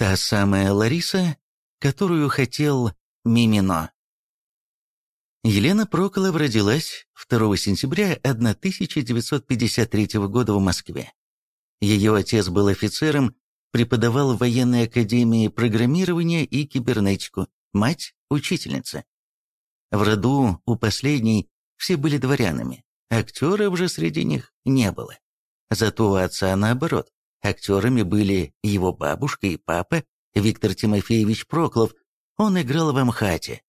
Та самая Лариса, которую хотел Мимино. Елена Проколова родилась 2 сентября 1953 года в Москве. Ее отец был офицером, преподавал в военной академии программирования и кибернетику, мать – учительница. В роду у последней все были дворянами, актеров же среди них не было. Зато у отца наоборот, актерами были его бабушка и папа, Виктор Тимофеевич Проклов, он играл в Амхате.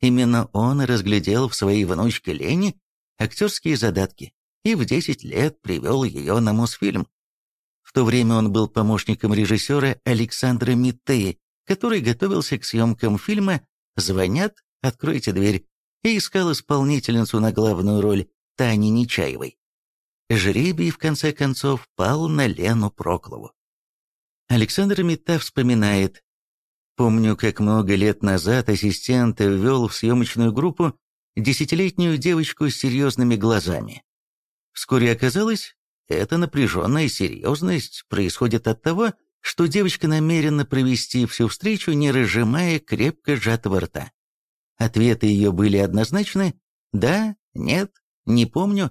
Именно он разглядел в своей внучке Лене актерские задатки и в 10 лет привел ее на Мосфильм. В то время он был помощником режиссера Александра Митте, который готовился к съемкам фильма «Звонят, откройте дверь» и искал исполнительницу на главную роль Тани Нечаевой. Жребий, в конце концов, пал на Лену Проклову. Александр Митта вспоминает, «Помню, как много лет назад ассистент ввел в съемочную группу десятилетнюю девочку с серьезными глазами. Вскоре оказалось, эта напряженная серьезность происходит от того, что девочка намерена провести всю встречу, не разжимая крепко сжатого рта. Ответы ее были однозначны «да», «нет», «не помню».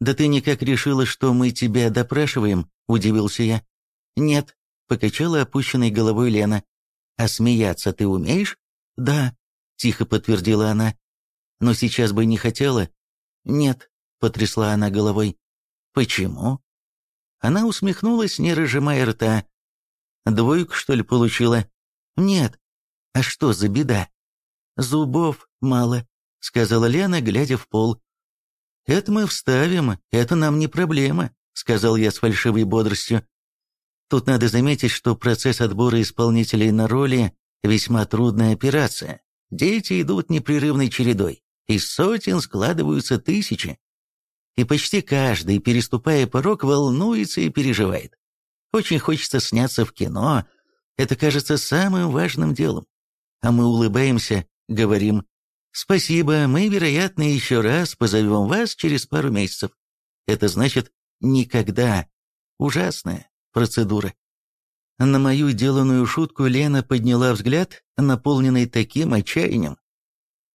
«Да ты никак решила, что мы тебя допрашиваем?» – удивился я. «Нет», – покачала опущенной головой Лена. «А смеяться ты умеешь?» «Да», – тихо подтвердила она. «Но сейчас бы не хотела?» «Нет», – потрясла она головой. «Почему?» Она усмехнулась, не разжимая рта. «Двойку, что ли, получила?» «Нет». «А что за беда?» «Зубов мало», — сказала Лена, глядя в пол. «Это мы вставим, это нам не проблема», — сказал я с фальшивой бодростью. Тут надо заметить, что процесс отбора исполнителей на роли – весьма трудная операция. Дети идут непрерывной чередой, из сотен складываются тысячи. И почти каждый, переступая порог, волнуется и переживает. Очень хочется сняться в кино, это кажется самым важным делом. А мы улыбаемся, говорим «Спасибо, мы, вероятно, еще раз позовем вас через пару месяцев». Это значит «никогда». Ужасная процедура. На мою деланную шутку Лена подняла взгляд, наполненный таким отчаянием.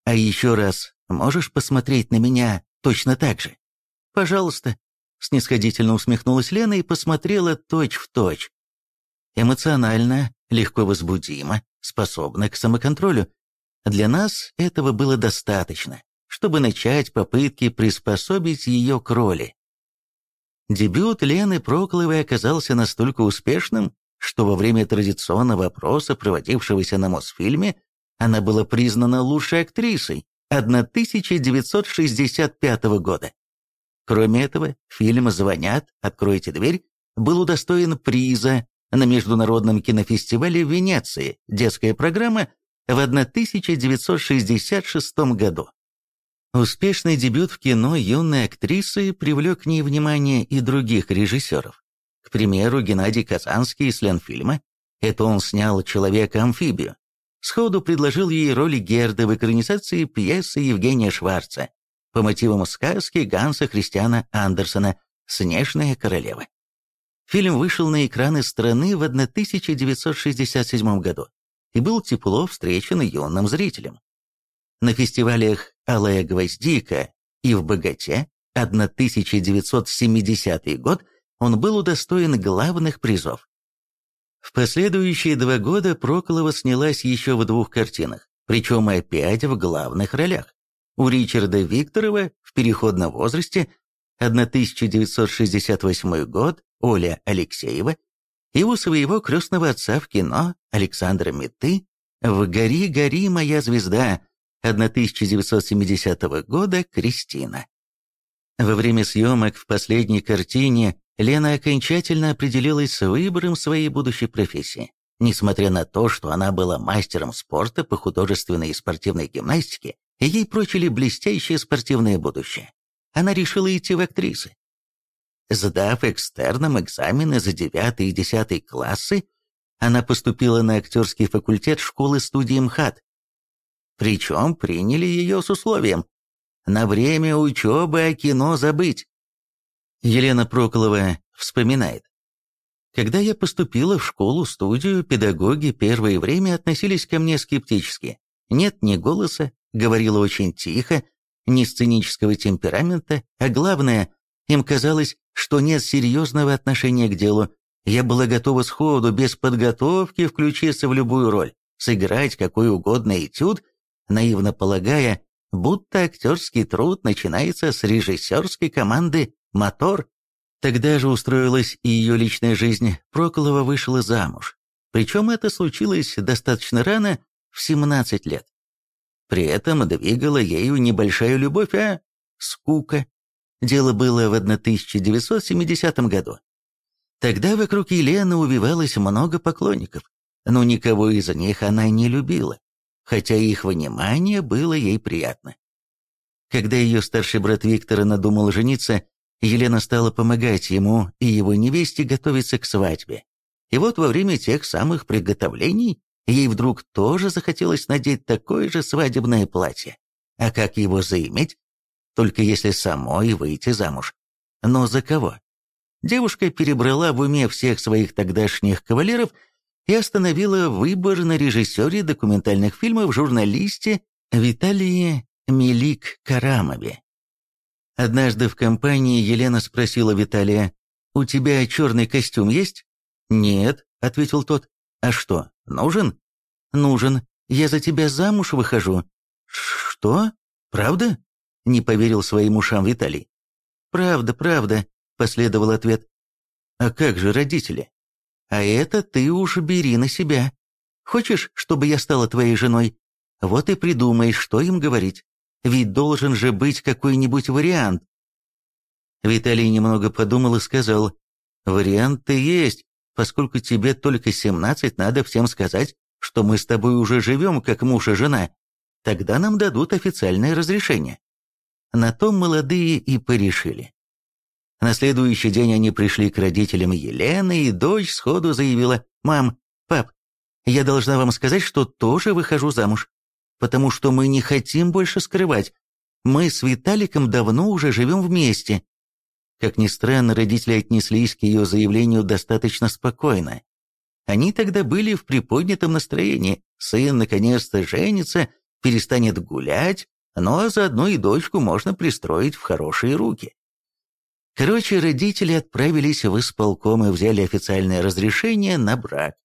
«А еще раз, можешь посмотреть на меня точно так же?» «Пожалуйста», — снисходительно усмехнулась Лена и посмотрела точь в точь. Эмоционально, легко возбудима, способна к самоконтролю. Для нас этого было достаточно, чтобы начать попытки приспособить ее к роли. Дебют Лены Прокловой оказался настолько успешным, что во время традиционного опроса, проводившегося на Мосфильме, она была признана лучшей актрисой 1965 года. Кроме этого, фильм «Звонят, откройте дверь» был удостоен приза на Международном кинофестивале в Венеции «Детская программа» в 1966 году. Успешный дебют в кино юной актрисы привлек к ней внимание и других режиссеров. К примеру, Геннадий Казанский из Ленфильма, это он снял «Человека-амфибию», сходу предложил ей роли Герды в экранизации пьесы Евгения Шварца по мотивам сказки Ганса Христиана Андерсона «Снежная королева». Фильм вышел на экраны страны в 1967 году и был тепло встречен юным зрителям. На фестивалях «Алая гвоздика» и в «Богате» 1970 год он был удостоен главных призов. В последующие два года Проколова снялась еще в двух картинах, причем опять в главных ролях у Ричарда Викторова в переходном возрасте 1968 год Оля Алексеева и у своего крестного отца в кино Александра Меты в «Гори, гори, моя звезда» 1970 года Кристина. Во время съемок в последней картине Лена окончательно определилась с выбором своей будущей профессии. Несмотря на то, что она была мастером спорта по художественной и спортивной гимнастике, Ей прочили блестящее спортивное будущее. Она решила идти в актрисы. Сдав экстерном экзамены за 9 и 10 классы, она поступила на актерский факультет школы-студии МХАТ. Причем приняли ее с условием на время учебы о кино забыть. Елена Проколова вспоминает. Когда я поступила в школу-студию, педагоги первое время относились ко мне скептически. Нет ни голоса, говорила очень тихо, ни сценического темперамента, а главное, им казалось, что нет серьезного отношения к делу. Я была готова сходу, без подготовки, включиться в любую роль, сыграть какой угодно этюд, наивно полагая, будто актерский труд начинается с режиссерской команды «Мотор». Тогда же устроилась и ее личная жизнь. Проколова вышла замуж. Причем это случилось достаточно рано, в 17 лет. При этом двигала ею небольшая любовь, а скука. Дело было в 1970 году. Тогда вокруг Елены увивалось много поклонников, но никого из них она не любила, хотя их внимание было ей приятно. Когда ее старший брат Виктор надумал жениться, Елена стала помогать ему и его невесте готовиться к свадьбе. И вот во время тех самых приготовлений ей вдруг тоже захотелось надеть такое же свадебное платье. А как его заиметь? Только если самой выйти замуж. Но за кого? Девушка перебрала в уме всех своих тогдашних кавалеров и остановила выбор на режиссере документальных фильмов журналисте Виталии Мелик-Карамове. Однажды в компании Елена спросила Виталия, «У тебя черный костюм есть?» «Нет», — ответил тот. «А что, нужен?» «Нужен. Я за тебя замуж выхожу». «Что? Правда?» — не поверил своим ушам Виталий. «Правда, правда», — последовал ответ. «А как же родители?» «А это ты уж бери на себя. Хочешь, чтобы я стала твоей женой? Вот и придумай, что им говорить. Ведь должен же быть какой-нибудь вариант. Виталий немного подумал и сказал, «Варианты есть, поскольку тебе только 17, надо всем сказать, что мы с тобой уже живем как муж и жена. Тогда нам дадут официальное разрешение». На том молодые и порешили. На следующий день они пришли к родителям Елены, и дочь сходу заявила, «Мам, пап, я должна вам сказать, что тоже выхожу замуж потому что мы не хотим больше скрывать. Мы с Виталиком давно уже живем вместе». Как ни странно, родители отнеслись к ее заявлению достаточно спокойно. Они тогда были в приподнятом настроении. Сын наконец-то женится, перестанет гулять, ну а заодно и дочку можно пристроить в хорошие руки. Короче, родители отправились в исполком и взяли официальное разрешение на брак.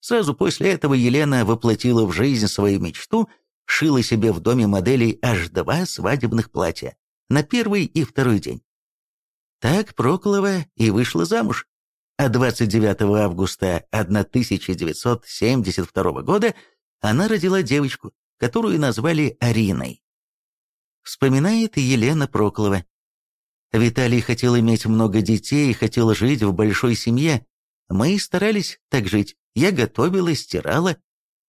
Сразу после этого Елена воплотила в жизнь свою мечту – шила себе в доме моделей аж два свадебных платья на первый и второй день. Так Проколова и вышла замуж. А 29 августа 1972 года она родила девочку, которую назвали Ариной. Вспоминает Елена Проколова. Виталий хотел иметь много детей, хотел жить в большой семье. Мы старались так жить. Я готовила, стирала,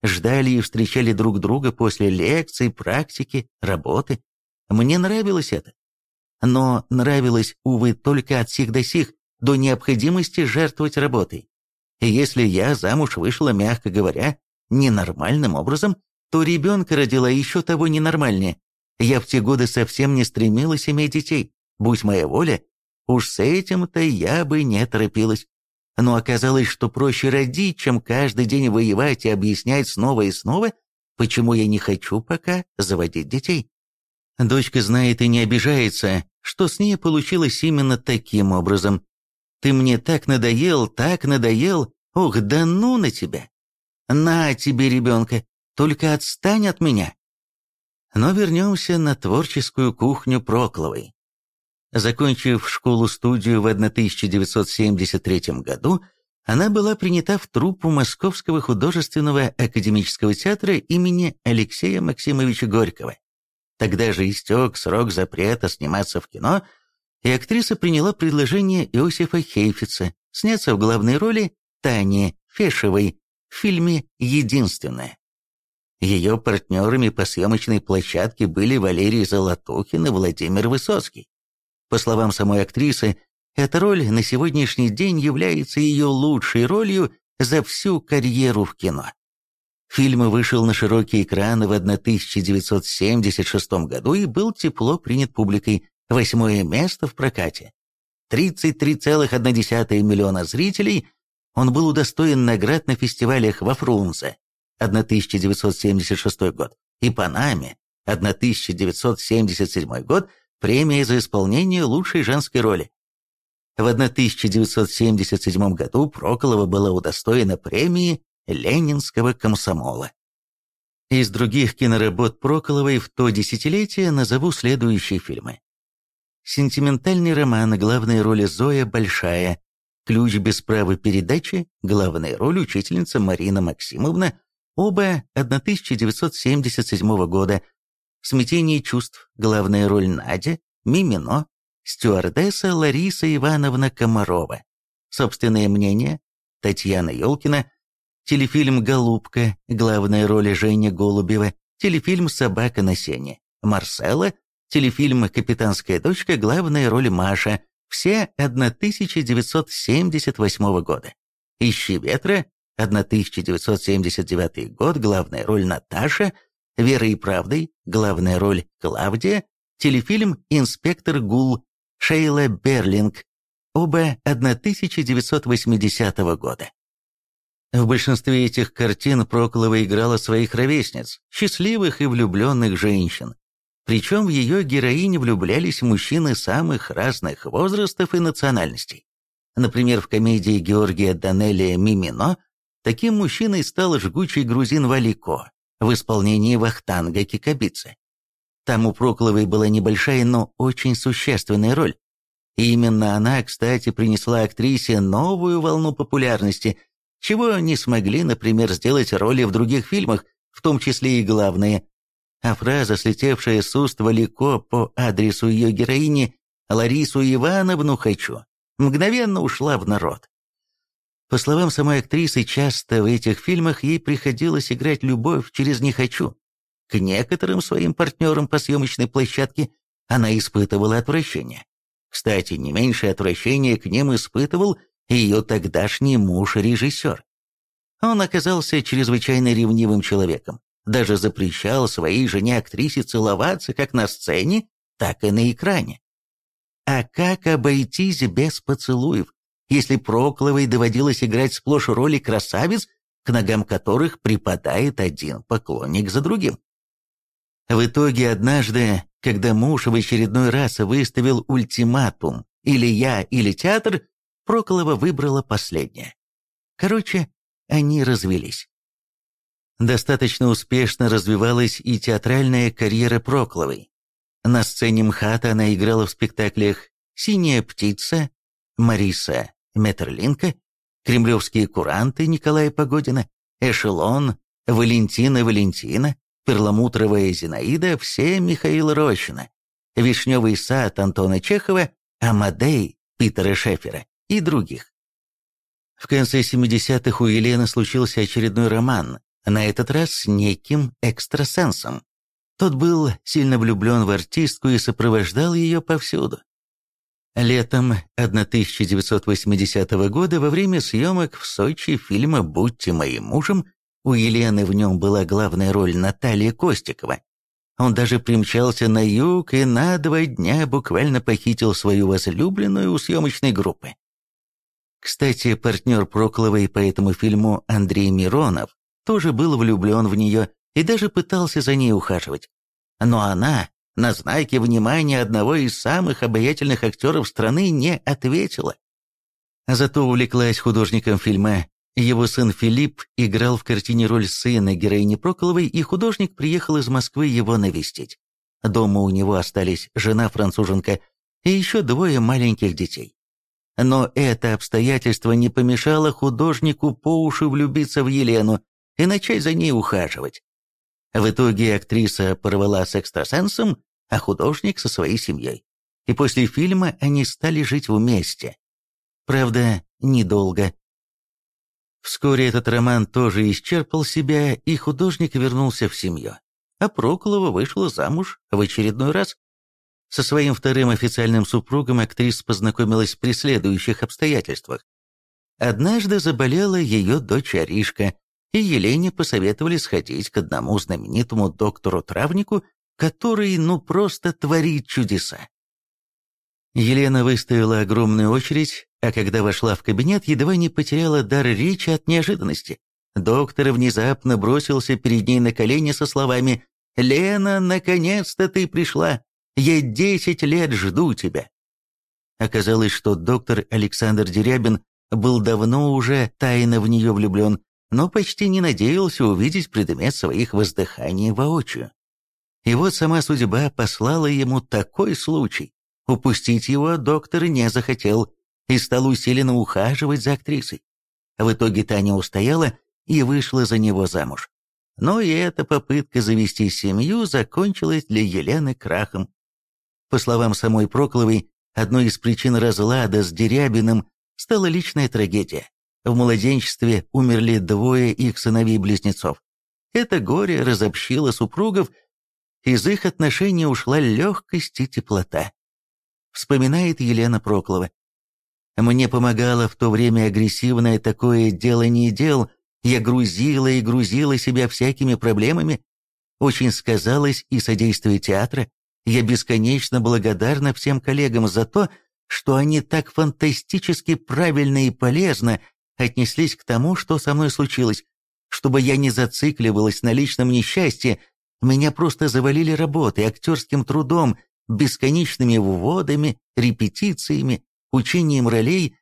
ждали и встречали друг друга после лекций, практики, работы. Мне нравилось это. Но нравилось, увы, только от сих до сих, до необходимости жертвовать работой. И если я замуж вышла, мягко говоря, ненормальным образом, то ребенка родила еще того ненормальнее. Я в те годы совсем не стремилась иметь детей. Будь моя воля, уж с этим-то я бы не торопилась но оказалось, что проще родить, чем каждый день воевать и объяснять снова и снова, почему я не хочу пока заводить детей. Дочка знает и не обижается, что с ней получилось именно таким образом. Ты мне так надоел, так надоел, ох, да ну на тебя. На тебе, ребенка, только отстань от меня. Но вернемся на творческую кухню Прокловой. Закончив школу-студию в 1973 году, она была принята в труппу Московского художественного академического театра имени Алексея Максимовича Горького. Тогда же истек срок запрета сниматься в кино, и актриса приняла предложение Иосифа Хейфица сняться в главной роли Тани Фешевой в фильме «Единственная». Ее партнерами по съемочной площадке были Валерий Золотухин и Владимир Высоцкий. По словам самой актрисы, эта роль на сегодняшний день является ее лучшей ролью за всю карьеру в кино. Фильм вышел на широкие экраны в 1976 году и был тепло принят публикой, восьмое место в прокате. 33,1 миллиона зрителей Он был удостоен наград на фестивалях во Фрунзе 1976 год и Панаме 1977 год премия за исполнение лучшей женской роли. В 1977 году Проколова была удостоена премии Ленинского комсомола. Из других киноработ Проколовой в то десятилетие назову следующие фильмы. Сентиментальный роман, главная роль Зоя Большая, Ключ без права передачи, главная роль учительница Марина Максимовна, оба 1977 года, Смятение чувств, главная роль Надя, Мимино, стюардесса Лариса Ивановна Комарова. Собственное мнение, Татьяна Ёлкина, телефильм «Голубка», главная роль Женя Голубева, телефильм «Собака на сене», Марсела, телефильм «Капитанская дочка», главная роль Маша, все 1978 года. «Ищи ветра», 1979 год, главная роль Наташа, «Верой и правдой», главная роль Клавдия, телефильм «Инспектор Гул», Шейла Берлинг, оба 1980 года. В большинстве этих картин Проклова играла своих ровесниц, счастливых и влюбленных женщин. Причем в ее героини влюблялись мужчины самых разных возрастов и национальностей. Например, в комедии Георгия Данелия «Мимино» таким мужчиной стал жгучий грузин Валико в исполнении Вахтанга Кикабидзе. Там у Прокловой была небольшая, но очень существенная роль. И именно она, кстати, принесла актрисе новую волну популярности, чего не смогли, например, сделать роли в других фильмах, в том числе и главные а фраза, слетевшая с уст Валико по адресу ее героини «Ларису Ивановну хочу», мгновенно ушла в народ. По словам самой актрисы, часто в этих фильмах ей приходилось играть любовь через «не хочу». К некоторым своим партнерам по съемочной площадке она испытывала отвращение. Кстати, не меньшее отвращение к ним испытывал ее тогдашний муж-режиссер. Он оказался чрезвычайно ревнивым человеком, даже запрещал своей жене-актрисе целоваться как на сцене, так и на экране. А как обойтись без поцелуев, если Прокловой доводилось играть сплошь роли красавиц, к ногам которых припадает один поклонник за другим? В итоге однажды, когда муж в очередной раз выставил ультиматум «или я, или театр», Проклова выбрала последнее. Короче, они развелись. Достаточно успешно развивалась и театральная карьера Прокловой. На сцене МХАТа она играла в спектаклях «Синяя птица», «Мариса Метерлинка», «Кремлевские куранты» Николая Погодина, «Эшелон», «Валентина Валентина», «Перламутровая Зинаида», все Михаила Рощина, «Вишневый сад» Антона Чехова, «Амадей» Питера Шефера и других. В конце 70-х у Елены случился очередной роман, на этот раз с неким экстрасенсом. Тот был сильно влюблен в артистку и сопровождал ее повсюду. Летом 1980 года во время съемок в Сочи фильма «Будьте моим мужем» у Елены в нем была главная роль Наталья Костикова. Он даже примчался на юг и на два дня буквально похитил свою возлюбленную у съемочной группы. Кстати, партнер Прокловой по этому фильму Андрей Миронов тоже был влюблен в нее и даже пытался за ней ухаживать. Но она на знаки внимания одного из самых обаятельных актеров страны не ответила. Зато увлеклась художником фильма. Его сын Филипп играл в картине роль сына героини Проколовой, и художник приехал из Москвы его навестить. Дома у него остались жена-француженка и еще двое маленьких детей. Но это обстоятельство не помешало художнику по уши влюбиться в Елену, и начать за ней ухаживать. В итоге актриса порвала с экстрасенсом, а художник со своей семьей. И после фильма они стали жить вместе. Правда, недолго. Вскоре этот роман тоже исчерпал себя, и художник вернулся в семью. А Проколова вышла замуж в очередной раз. Со своим вторым официальным супругом актриса познакомилась при следующих обстоятельствах. Однажды заболела ее дочь Аришка, и Елене посоветовали сходить к одному знаменитому доктору-травнику, который, ну, просто творит чудеса. Елена выставила огромную очередь, а когда вошла в кабинет, едва не потеряла дар речи от неожиданности. Доктор внезапно бросился перед ней на колени со словами «Лена, наконец-то ты пришла! Я десять лет жду тебя!» Оказалось, что доктор Александр Дерябин был давно уже тайно в нее влюблен, но почти не надеялся увидеть предмет своих воздыханий воочию. И вот сама судьба послала ему такой случай. Упустить его доктор не захотел и стал усиленно ухаживать за актрисой. В итоге Таня устояла и вышла за него замуж. Но и эта попытка завести семью закончилась для Елены крахом. По словам самой Прокловой, одной из причин разлада с Дерябиным стала личная трагедия. В младенчестве умерли двое их сыновей-близнецов. Это горе разобщило супругов, из их отношений ушла легкость и теплота. Вспоминает Елена Проклова. Мне помогало в то время агрессивное такое дело не дел, я грузила и грузила себя всякими проблемами. Очень сказалось и содействие театра. Я бесконечно благодарна всем коллегам за то, что они так фантастически правильно и полезно отнеслись к тому, что со мной случилось. Чтобы я не зацикливалась на личном несчастье, меня просто завалили работой, актерским трудом, бесконечными вводами, репетициями, учением ролей.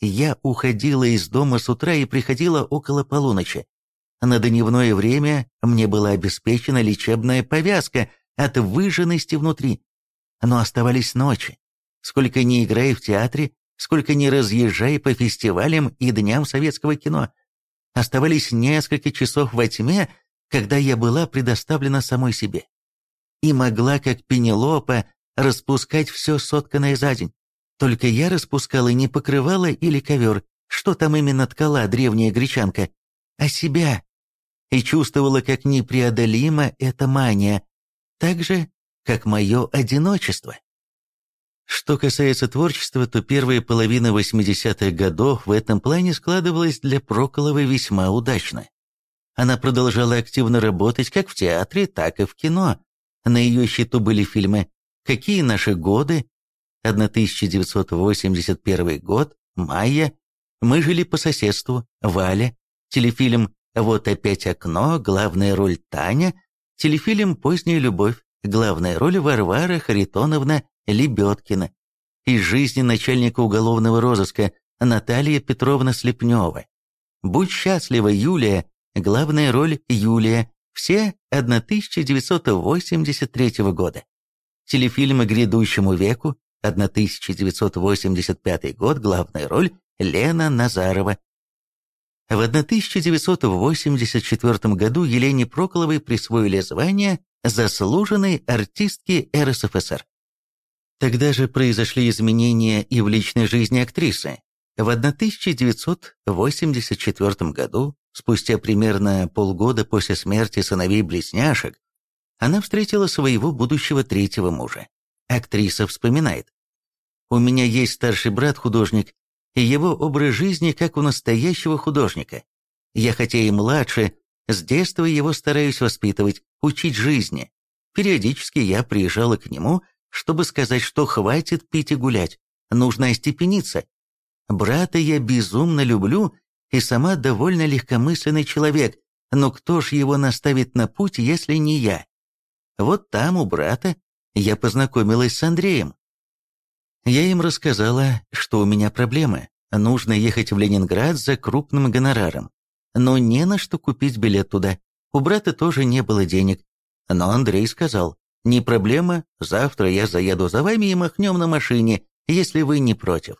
Я уходила из дома с утра и приходила около полуночи. На дневное время мне была обеспечена лечебная повязка от выжженности внутри. Но оставались ночи. Сколько ни играй в театре, сколько ни разъезжай по фестивалям и дням советского кино. Оставались несколько часов во тьме, когда я была предоставлена самой себе. И могла, как Пенелопа, распускать все сотканное за день. Только я распускала не покрывало или ковер, что там именно ткала древняя гречанка, а себя. И чувствовала, как непреодолима эта мания, так же, как мое одиночество. Что касается творчества, то первая половина 80-х годов в этом плане складывалась для Проколовой весьма удачно. Она продолжала активно работать как в театре, так и в кино. На ее счету были фильмы «Какие наши годы», 1981 год, «Майя», «Мы жили по соседству», «Валя», телефильм «Вот опять окно», главная роль Таня, телефильм «Поздняя любовь», главная роль Варвара Харитоновна Лебедкина, из жизни начальника уголовного розыска Наталья Петровна Слепнева. «Будь счастлива, Юлия», главная роль Юлия, все 1983 года. Телефильмы «Грядущему веку», 1985 год, главная роль Лена Назарова. В 1984 году Елене Проколовой присвоили звание заслуженной артистки РСФСР. Тогда же произошли изменения и в личной жизни актрисы. В 1984 году, спустя примерно полгода после смерти сыновей-близняшек, она встретила своего будущего третьего мужа. Актриса вспоминает. «У меня есть старший брат-художник, и его образ жизни как у настоящего художника. Я хотя и младше, с детства его стараюсь воспитывать, учить жизни. Периодически я приезжала к нему чтобы сказать, что хватит пить и гулять, нужно остепениться. Брата я безумно люблю и сама довольно легкомысленный человек, но кто ж его наставит на путь, если не я? Вот там, у брата, я познакомилась с Андреем. Я им рассказала, что у меня проблемы, нужно ехать в Ленинград за крупным гонораром. Но не на что купить билет туда, у брата тоже не было денег. Но Андрей сказал, «Не проблема, завтра я заеду за вами и махнем на машине, если вы не против».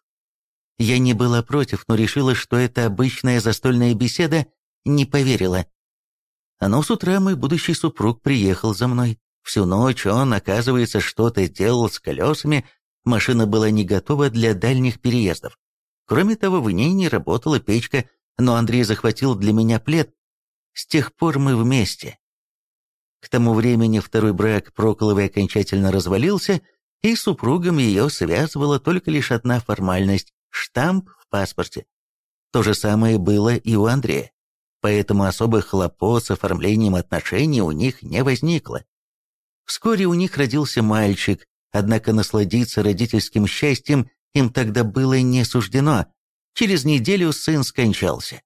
Я не была против, но решила, что это обычная застольная беседа, не поверила. Но с утра мой будущий супруг приехал за мной. Всю ночь он, оказывается, что-то делал с колесами, машина была не готова для дальних переездов. Кроме того, в ней не работала печка, но Андрей захватил для меня плед. С тех пор мы вместе. К тому времени второй брак Проколовой окончательно развалился, и супругом ее связывала только лишь одна формальность – штамп в паспорте. То же самое было и у Андрея, поэтому особых хлопот с оформлением отношений у них не возникло. Вскоре у них родился мальчик, Однако насладиться родительским счастьем им тогда было не суждено. Через неделю сын скончался.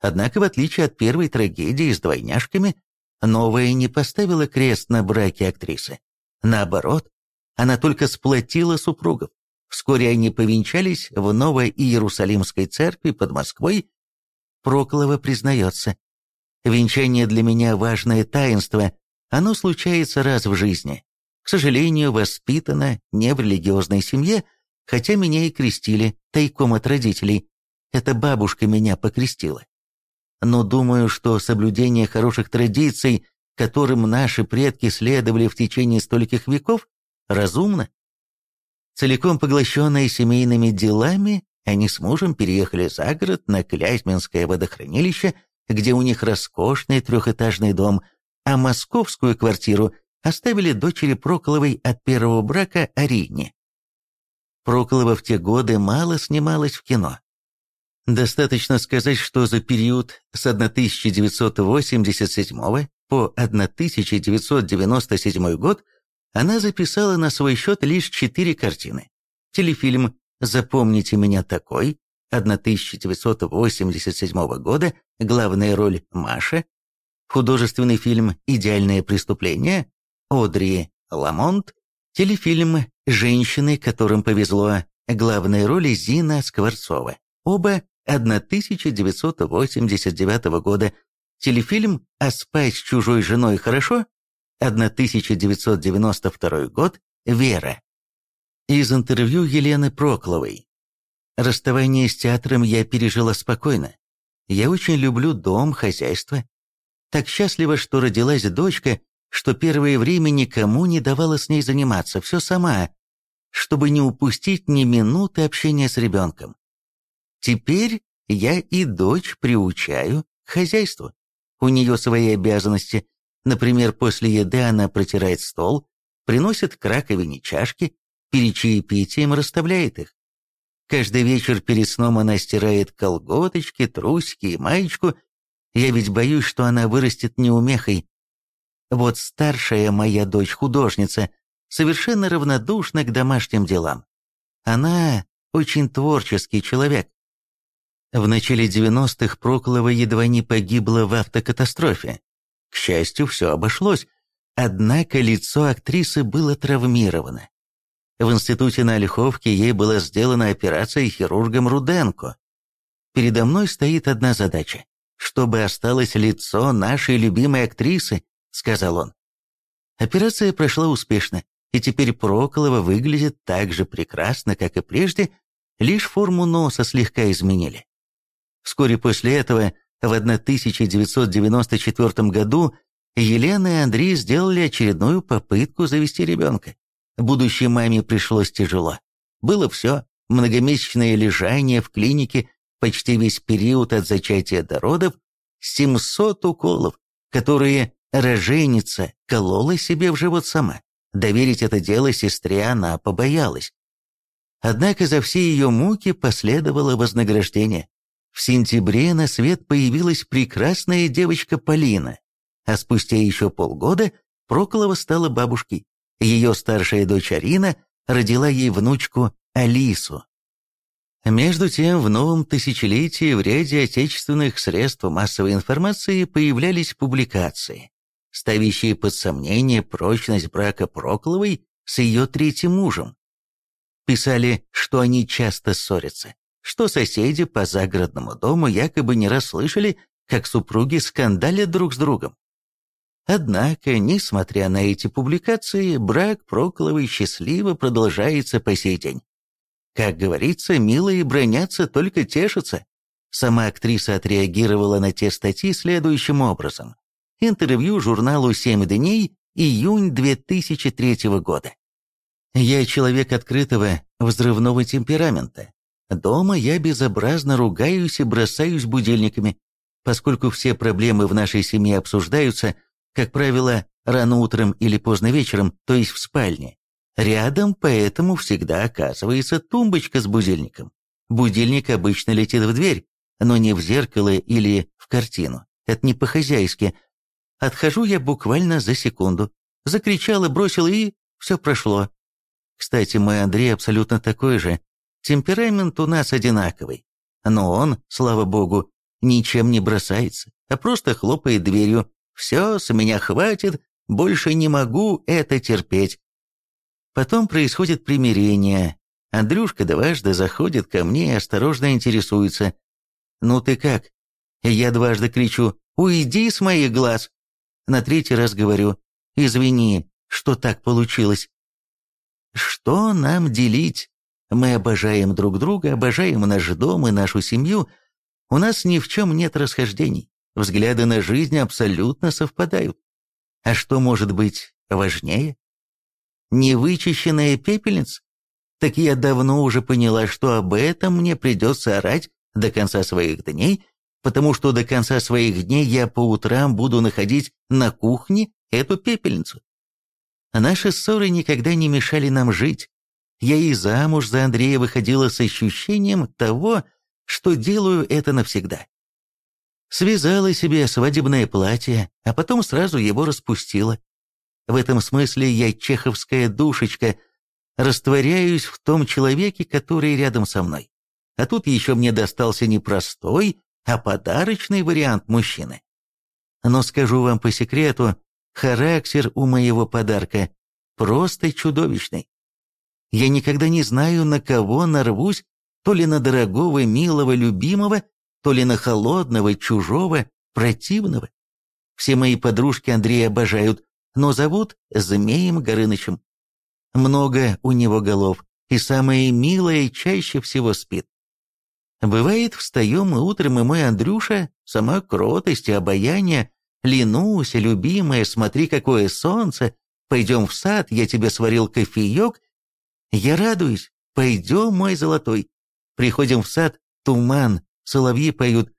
Однако, в отличие от первой трагедии с двойняшками, новая не поставила крест на браке актрисы. Наоборот, она только сплотила супругов. Вскоре они повенчались в Новой Иерусалимской церкви под Москвой. Проклова признается. «Венчание для меня важное таинство, оно случается раз в жизни. К сожалению, воспитана не в религиозной семье, хотя меня и крестили, тайком от родителей. Это бабушка меня покрестила. Но думаю, что соблюдение хороших традиций, которым наши предки следовали в течение стольких веков, разумно. Целиком поглощенные семейными делами, они с мужем переехали за город на Клязьминское водохранилище, где у них роскошный трехэтажный дом, а московскую квартиру оставили дочери Проколовой от первого брака Арине. Проколова в те годы мало снималась в кино. Достаточно сказать, что за период с 1987 по 1997 год она записала на свой счет лишь четыре картины. Телефильм «Запомните меня такой» 1987 года, главная роль Маша, художественный фильм «Идеальное преступление» Одри Ламонт, телефильм «Женщины, которым повезло», главной роли Зина Скворцова, оба 1989 года, телефильм «А спать с чужой женой хорошо» 1992 год, Вера. Из интервью Елены Прокловой. Расставание с театром я пережила спокойно. Я очень люблю дом, хозяйство. Так счастлива, что родилась дочка, что первое время никому не давала с ней заниматься, все сама, чтобы не упустить ни минуты общения с ребенком. Теперь я и дочь приучаю к хозяйству. У нее свои обязанности. Например, после еды она протирает стол, приносит к раковине чашки, перед чаепитием расставляет их. Каждый вечер перед сном она стирает колготочки, трусики и маечку. Я ведь боюсь, что она вырастет неумехой, вот старшая моя дочь художница, совершенно равнодушна к домашним делам. Она очень творческий человек. В начале 90-х Проклова едва не погибла в автокатастрофе. К счастью, все обошлось, однако лицо актрисы было травмировано. В институте на Ольховке ей была сделана операция хирургом Руденко. Передо мной стоит одна задача, чтобы осталось лицо нашей любимой актрисы, — сказал он. Операция прошла успешно, и теперь Проколова выглядит так же прекрасно, как и прежде, лишь форму носа слегка изменили. Вскоре после этого, в 1994 году, Елена и Андрей сделали очередную попытку завести ребенка. Будущей маме пришлось тяжело. Было все, многомесячное лежание в клинике, почти весь период от зачатия до родов, 700 уколов, которые Роженица колола себе в живот сама. Доверить это дело сестре она побоялась. Однако за все ее муки последовало вознаграждение. В сентябре на свет появилась прекрасная девочка Полина, а спустя еще полгода Проколова стала бабушкой. Ее старшая дочь Арина родила ей внучку Алису. Между тем, в новом тысячелетии в ряде отечественных средств массовой информации появлялись публикации, ставящие под сомнение прочность брака Прокловой с ее третьим мужем. Писали, что они часто ссорятся, что соседи по загородному дому якобы не расслышали, как супруги скандалят друг с другом. Однако, несмотря на эти публикации, брак Прокловой счастливо продолжается по сей день. Как говорится, милые бронятся, только тешатся. Сама актриса отреагировала на те статьи следующим образом. Интервью журналу «Семь дней», июнь 2003 года. Я человек открытого, взрывного темперамента. Дома я безобразно ругаюсь и бросаюсь будильниками, поскольку все проблемы в нашей семье обсуждаются, как правило, рано утром или поздно вечером, то есть в спальне. Рядом поэтому всегда оказывается тумбочка с будильником. Будильник обычно летит в дверь, но не в зеркало или в картину. Это не по-хозяйски, Отхожу я буквально за секунду. Закричала, бросила и все прошло. Кстати, мой Андрей абсолютно такой же. Темперамент у нас одинаковый. Но он, слава богу, ничем не бросается, а просто хлопает дверью. «Все, с меня хватит, больше не могу это терпеть». Потом происходит примирение. Андрюшка дважды заходит ко мне и осторожно интересуется. «Ну ты как?» Я дважды кричу «Уйди с моих глаз!» На третий раз говорю «Извини, что так получилось». Что нам делить? Мы обожаем друг друга, обожаем наш дом и нашу семью. У нас ни в чем нет расхождений. Взгляды на жизнь абсолютно совпадают. А что может быть важнее? Невычищенная пепельница? Так я давно уже поняла, что об этом мне придется орать до конца своих дней, потому что до конца своих дней я по утрам буду находить на кухне эту пепельницу. Наши ссоры никогда не мешали нам жить. Я и замуж за Андрея выходила с ощущением того, что делаю это навсегда. Связала себе свадебное платье, а потом сразу его распустила. В этом смысле я чеховская душечка, растворяюсь в том человеке, который рядом со мной. А тут еще мне достался не простой, а подарочный вариант мужчины. Но скажу вам по секрету, Характер у моего подарка просто чудовищный. Я никогда не знаю, на кого нарвусь, то ли на дорогого, милого, любимого, то ли на холодного, чужого, противного. Все мои подружки Андрея обожают, но зовут Змеем Горынычем. Много у него голов, и самое милое чаще всего спит. Бывает, встаем мы утром, и мой Андрюша, сама кротость и обаяние, Ленуся, любимая, смотри, какое солнце. Пойдем в сад, я тебе сварил кофеек. Я радуюсь. Пойдем, мой золотой. Приходим в сад, туман, соловьи поют.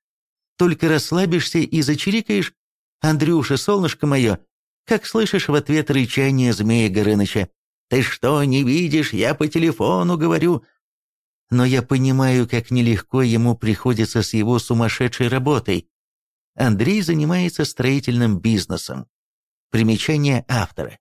Только расслабишься и зачирикаешь. Андрюша, солнышко мое, как слышишь в ответ рычание змея Горыныча. «Ты что, не видишь? Я по телефону говорю». Но я понимаю, как нелегко ему приходится с его сумасшедшей работой. Андрей занимается строительным бизнесом. Примечание автора.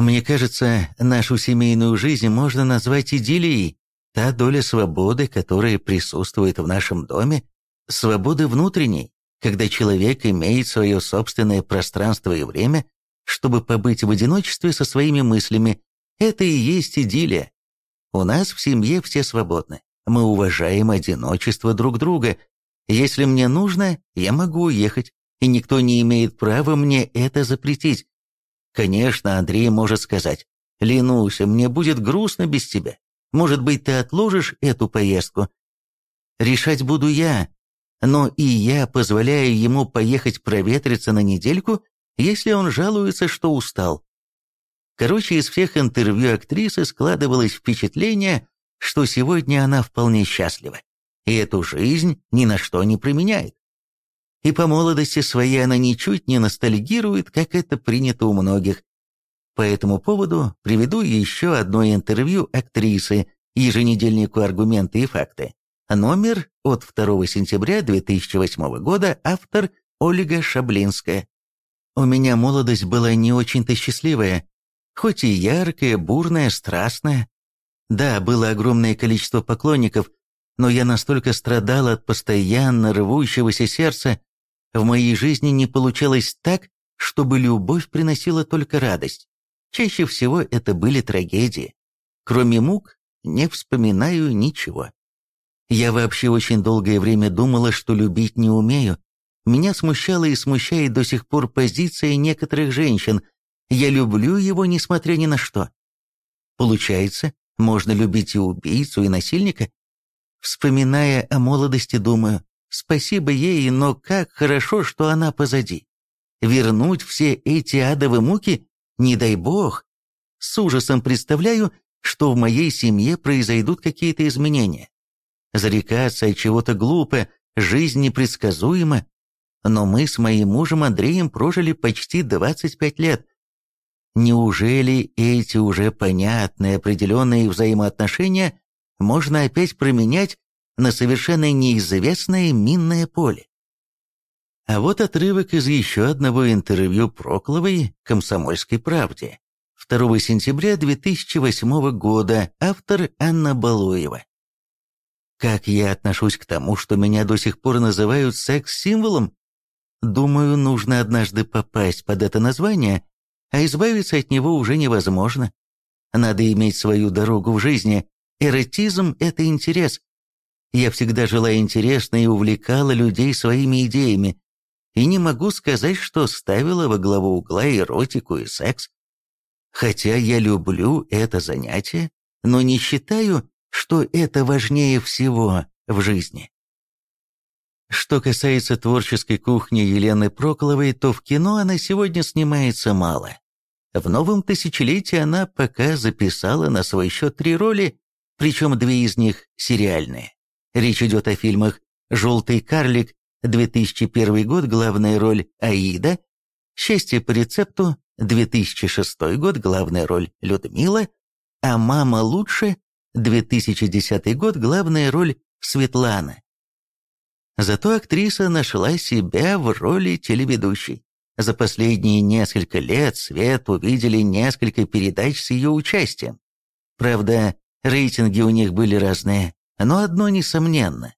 Мне кажется, нашу семейную жизнь можно назвать идиллией. Та доля свободы, которая присутствует в нашем доме, свободы внутренней, когда человек имеет свое собственное пространство и время, чтобы побыть в одиночестве со своими мыслями, это и есть идиллия. У нас в семье все свободны. Мы уважаем одиночество друг друга, если мне нужно, я могу уехать, и никто не имеет права мне это запретить. Конечно, Андрей может сказать, «Ленуся, мне будет грустно без тебя. Может быть, ты отложишь эту поездку?» Решать буду я, но и я позволяю ему поехать проветриться на недельку, если он жалуется, что устал. Короче, из всех интервью актрисы складывалось впечатление, что сегодня она вполне счастлива и эту жизнь ни на что не применяет. И по молодости своей она ничуть не ностальгирует, как это принято у многих. По этому поводу приведу еще одно интервью актрисы еженедельнику «Аргументы и факты». Номер от 2 сентября 2008 года, автор Ольга Шаблинская. «У меня молодость была не очень-то счастливая, хоть и яркая, бурная, страстная. Да, было огромное количество поклонников, но я настолько страдал от постоянно рвущегося сердца, в моей жизни не получалось так, чтобы любовь приносила только радость. Чаще всего это были трагедии. Кроме мук, не вспоминаю ничего. Я вообще очень долгое время думала, что любить не умею. Меня смущала и смущает до сих пор позиция некоторых женщин. Я люблю его, несмотря ни на что. Получается, можно любить и убийцу, и насильника, Вспоминая о молодости, думаю, спасибо ей, но как хорошо, что она позади. Вернуть все эти адовые муки, не дай бог. С ужасом представляю, что в моей семье произойдут какие-то изменения. Зарекаться от чего-то глупо, жизнь непредсказуема. Но мы с моим мужем Андреем прожили почти 25 лет. Неужели эти уже понятные определенные взаимоотношения можно опять променять на совершенно неизвестное минное поле. А вот отрывок из еще одного интервью Прокловой «Комсомольской правде». 2 сентября 2008 года, автор Анна Балуева. Как я отношусь к тому, что меня до сих пор называют секс-символом? Думаю, нужно однажды попасть под это название, а избавиться от него уже невозможно. Надо иметь свою дорогу в жизни. Эротизм – это интерес. Я всегда жила интересно и увлекала людей своими идеями. И не могу сказать, что ставила во главу угла эротику и секс. Хотя я люблю это занятие, но не считаю, что это важнее всего в жизни. Что касается творческой кухни Елены Проколовой, то в кино она сегодня снимается мало. В новом тысячелетии она пока записала на свой счет три роли, причем две из них сериальные. Речь идет о фильмах «Желтый карлик», 2001 год, главная роль Аида, «Счастье по рецепту», 2006 год, главная роль Людмила, а «Мама лучше», 2010 год, главная роль Светлана. Зато актриса нашла себя в роли телеведущей. За последние несколько лет Свет увидели несколько передач с ее участием. Правда, рейтинги у них были разные, но одно несомненно.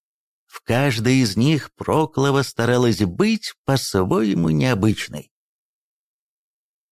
В каждой из них Проклова старалась быть по-своему необычной.